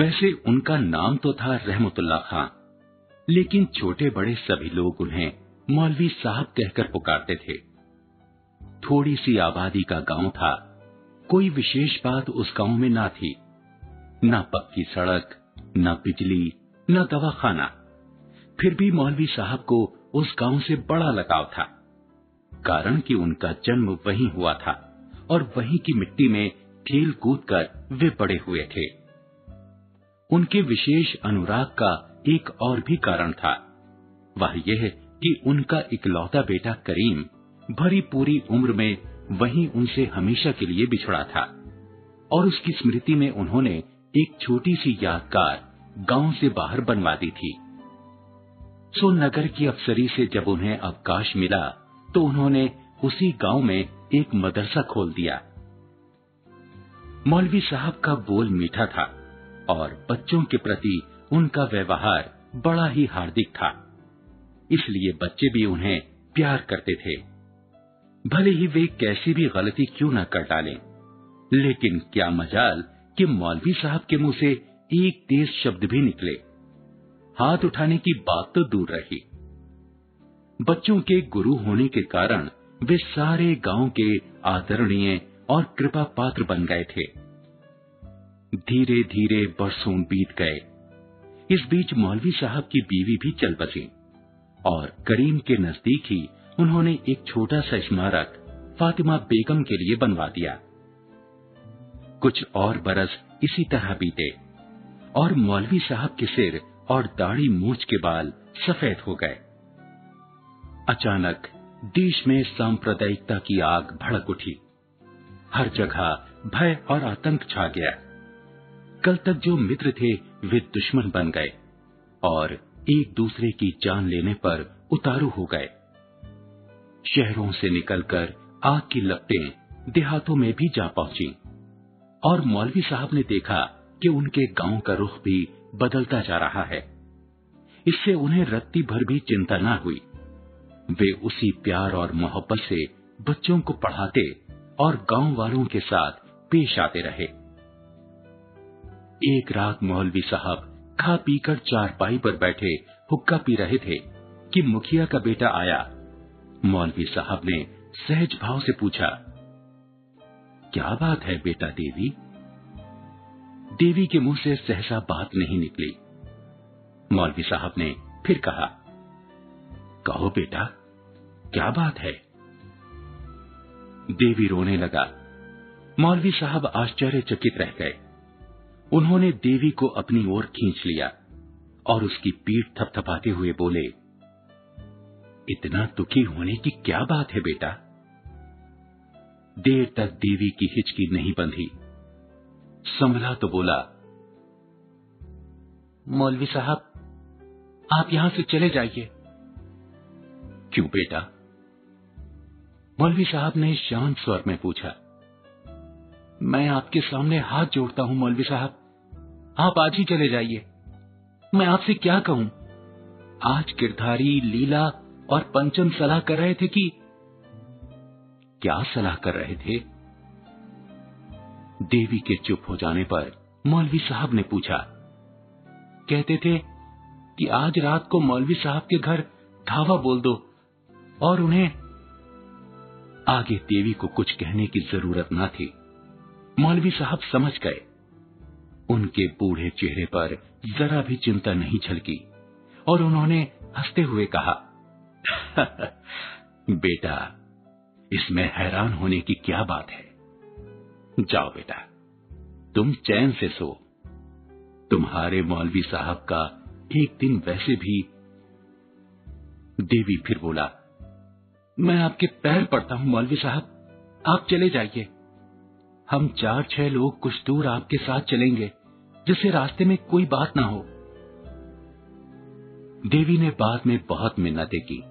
वैसे उनका नाम तो था रहमतुल्ला खां लेकिन छोटे बड़े सभी लोग उन्हें मौलवी साहब कहकर पुकारते थे। थोड़ी सी आबादी का गाँव था, कोई विशेष बात उस गाँव में ना थी। न पक्की सड़क, न बिजली, न दवाखाना। फिर भी मौलवी साहब को उस गाँव से बड़ा लगाव था, कारण कि उनका जन्म वहीं हुआ था और वहीं की मिट्टी में खेल कूद कर वे बड़े हुए थे। उनके विशेष अनुराग का एक और भी कारण था। वह यह कि उनका इकलौता बेटा करीम भरी पूरी उम्र में वहीं उनसे हमेशा के लिए बिछड़ा था और उसकी स्मृति में उन्होंने एक छोटी सी यादगार गाँव से बाहर बनवा दी थी। सो नगर की अफसरी से जब उन्हें अवकाश मिला तो उन्होंने उसी गाँव में एक मदरसा खोल दिया। मौलवी साहब का बोल मीठा था। और बच्चों के प्रति उनका व्यवहार बड़ा ही हार्दिक था। इसलिए बच्चे भी उन्हें प्यार करते थे। भले ही वे कैसी भी गलती क्यों न कर डालें, लेकिन क्या मजाल कि मौलवी साहब के मुँह से एक तेज शब्द भी निकले। हाथ उठाने की बात तो दूर रही। बच्चों के गुरु होने के कारण वे सारे गाँव के आदरणीय और कृपा पात्र बन गए थे। धीरे धीरे बरसों बीत गए। इस बीच मौलवी साहब की बीवी भी चल बसी और करीम के नज़दीक ही उन्होंने एक छोटा सा स्मारक फातिमा बेगम के लिए बनवा दिया। कुछ और बरस इसी तरह बीते और मौलवी साहब के सिर और दाढ़ी मूछ के बाल सफ़ेद हो गए। अचानक देश में सांप्रदायिकता की आग भड़क उठी। हर जगह भय और आतंक छा गया। कल तक जो मित्र थे, वे दुश्मन बन गए और एक दूसरे की जान लेने पर उतारू हो गए। शहरों से निकलकर आग की लपटें देहातों में भी जा पहुँची और मौलवी साहब ने देखा कि उनके गाँव का रुख भी बदलता जा रहा है। इससे उन्हें रत्ती भर भी चिंता न हुई। वे उसी प्यार और मोहब्बत से बच्चों को पढ़ाते और गाँव वालों के साथ पेश आते रहे। एक रात मौलवी साहब खा पीकर चारपाई पर बैठे हुक्का पी रहे थे कि मुखिया का बेटा आया। मौलवी साहब ने सहज भाव से पूछा, क्या बात है बेटा देवी? देवी के मुँह से सहसा बात नहीं निकली। मौलवी साहब ने फिर कहा, कहो बेटा, क्या बात है? देवी रोने लगा। मौलवी साहब आश्चर्यचकित रह गए। उन्होंने देवी को अपनी ओर खींच लिया और उसकी पीठ थपथपाते हुए बोले इतना दुखी होने की क्या बात है बेटा? देर तक देवी की हिचकी नहीं बंधी। संभला तो बोला मौलवी साहब आप यहाँ से चले जाइए। क्यों बेटा? मौलवी साहब ने शांत स्वर में पूछा मैं आपके सामने हाथ जोड़ता हूँ, मौलवी साहब। आप आज ही चले जाइए। मैं आपसे क्या कहूँ? आज किरधारी, लीला और पंचम सलाह कर रहे थे कि क्या सलाह कर रहे थे? देवी के चुप हो जाने पर मौलवी साहब ने पूछा। कहते थे कि आज रात को मौलवी साहब के घर धावा बोल दो और उन्हें आगे देवी को कुछ कहने की ज़रूरत ना थी। मौलवी साहब समझ गए। उनके बूढ़े चेहरे पर जरा भी चिंता नहीं झलकी और उन्होंने हँसते हुए कहा, बेटा, इसमें हैरान होने की क्या बात है? जाओ बेटा, तुम चैन से सो। तुम्हारे मौलवी साहब का एक दिन वैसे भी देवी फिर बोला, मैं आपके पैर पड़ता हूँ मौलवी साहब, आप चले जाइए। हम चार छह लोग कुछ दूर आपके साथ चलेंगे, जिससे रास्ते में कोई बात ना हो। देवी ने बाद में बहुत मिन्नतें की,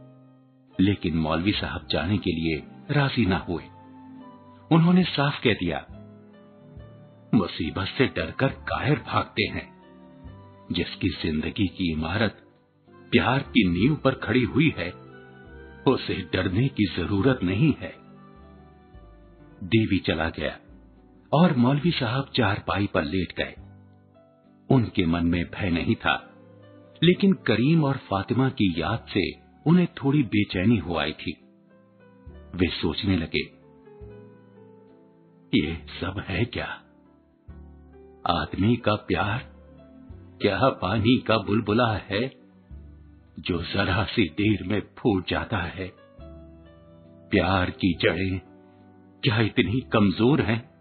लेकिन मौलवी साहब जाने के लिए राज़ी ना हुए। उन्होंने साफ़ कह दिया, मुसीबत से डरकर कायर भागते हैं। जिसकी ज़िंदगी की इमारत प्यार की नींव पर खड़ी हुई है, उसे डरने की ज़रूरत नहीं है। देवी चला गया। और मौलवी साहब चार पाई पर लेट गए। उनके मन में भय नहीं था, लेकिन करीम और फातिमा की याद से उन्हें थोड़ी बेचैनी हो आई थी। वे सोचने लगे, ये सब है क्या? आदमी का प्यार, क्या पानी का बुलबुला है जो जरा सी देर में फूट जाता है? प्यार की जड़ें क्या इतनी कमज़ोर हैं?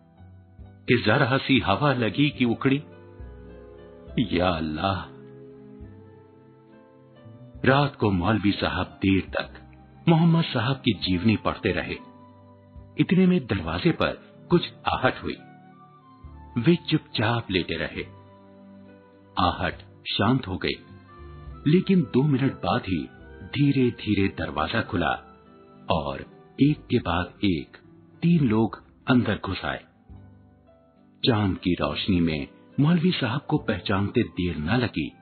कि जरा सी हवा लगी कि उखड़ी। या अल्लाह। रात को मौलवी साहब देर तक मोहम्मद साहब की जीवनी पढ़ते रहे। इतने में दरवाजे पर कुछ आहट हुई। वे चुपचाप लेटे रहे। आहट शांत हो गई। लेकिन दो मिनट बाद ही धीरे धीरे दरवाज़ा खुला और एक के बाद एक तीन लोग अंदर घुस आए। चाँद की रोशनी में मौलवी साहब को पहचानते देर न लगी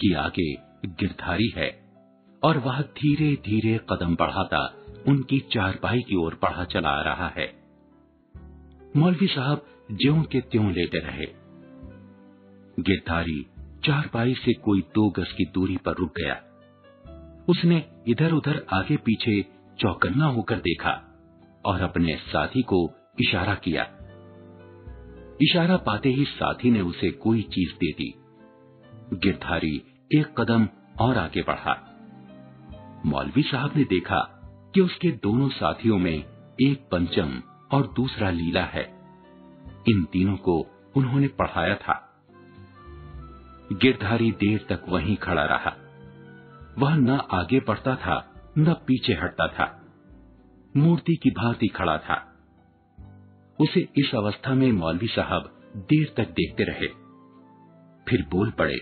कि आगे गिरधारी है, और वह धीरे धीरे कदम बढ़ाता उनकी चारपाई की ओर बढ़ा चला आ रहा है। मौलवी साहब ज्यो के त्यों लेटे रहे। गिरधारी चारपाई से कोई दो गज की दूरी पर रुक गया। उसने इधर उधर आगे पीछे चौकन्ना होकर देखा और अपने साथी को इशारा किया। इशारा पाते ही साथी ने उसे कोई चीज़ दे दी। गिरधारी एक कदम और आगे बढ़ा। मौलवी साहब ने देखा कि उसके दोनों साथियों में एक पंचम और दूसरा लीला है। इन तीनों को उन्होंने पढ़ाया था। गिरधारी देर तक वहीं खड़ा रहा। वह न आगे बढ़ता था, न पीछे हटता था। मूर्ति की भांति खड़ा था। उसे इस अवस्था में मौलवी साहब देर तक देखते रहे। फिर बोल पड़े,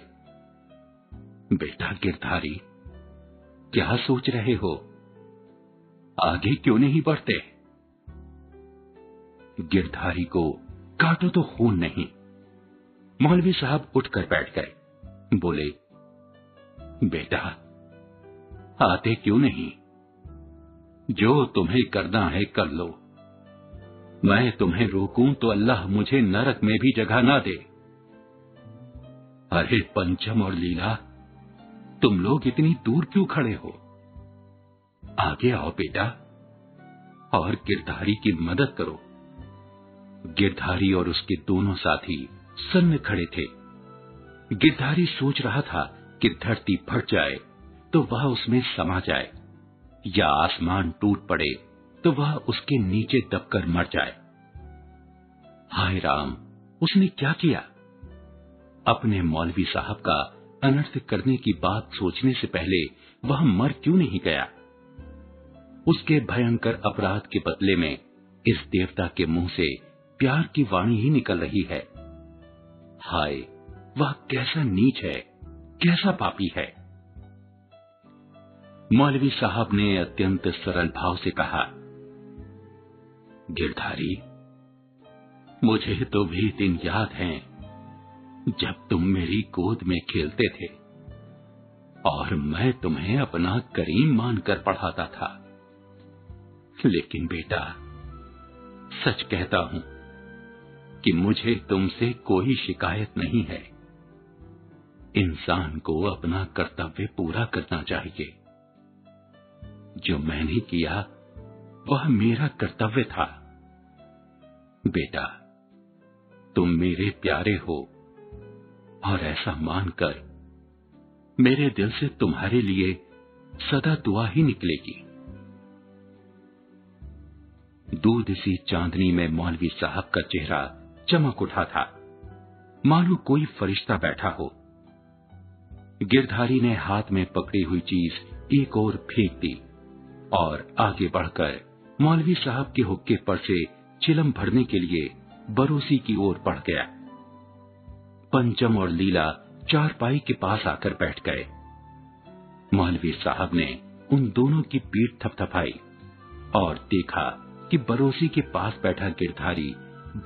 बेटा गिरधारी, क्या सोच रहे हो? आगे क्यों नहीं बढ़ते? गिरधारी को काटो तो खून नहीं। मौलवी साहब उठकर बैठ गए। बोले, बेटा, आते क्यों नहीं? जो तुम्हें करना है कर लो। मैं तुम्हें रोकूं तो अल्लाह मुझे नरक में भी जगह ना दे। अरे पंचम और लीला, तुम लोग इतनी दूर क्यों खड़े हो? आगे आओ बेटा, और गिरधारी की मदद करो। गिरधारी और उसके दोनों साथी सन्न खड़े थे। गिरधारी सोच रहा था कि धरती फट जाए तो वह उसमें समा जाए, या आसमान टूट पड़े। तो वह उसके नीचे दबकर मर जाए। हाय राम, उसने क्या किया? अपने मौलवी साहब का अनर्थ करने की बात सोचने से पहले वह मर क्यों नहीं गया? उसके भयंकर अपराध के बदले में इस देवता के मुँह से प्यार की वाणी ही निकल रही है। हाय, वह कैसा नीच है, कैसा पापी है? मौलवी साहब ने अत्यंत सरल भाव से कहा गिरधारी, मुझे तो भी दिन याद हैं जब तुम मेरी गोद में खेलते थे और मैं तुम्हें अपना करीम मानकर पढ़ाता था। लेकिन बेटा, सच कहता हूँ कि मुझे तुमसे कोई शिकायत नहीं है। इंसान को अपना कर्तव्य पूरा करना चाहिए। जो मैंने किया वह मेरा कर्तव्य था। बेटा, तुम मेरे प्यारे हो और ऐसा मानकर मेरे दिल से तुम्हारे लिए सदा दुआ ही निकलेगी। दूध सी चांदनी में मौलवी साहब का चेहरा चमक उठा था। मानो कोई फरिश्ता बैठा हो। गिरधारी ने हाथ में पकड़ी हुई चीज़ एक और फेंक दी और आगे बढ़कर मौलवी साहब के हुक्के पर से चिलम भरने के लिए बरोसी की ओर बढ़ गया। पंचम और लीला चारपाई के पास आकर बैठ गए। मौलवी साहब ने उन दोनों की पीठ थपथपाई और देखा कि बरोसी के पास बैठा गिरधारी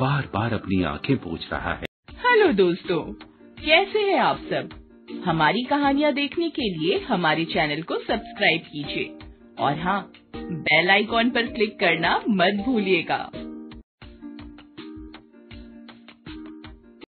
बार बार अपनी आँखें पूछ रहा है। हेलो दोस्तों, कैसे हैं आप सब? हमारी कहानियाँ देखने के लिए हमारे चैनल को सब्सक्राइब कीजिए। और हाँ बेल आइकॉन पर क्लिक करना मत भूलिएगा।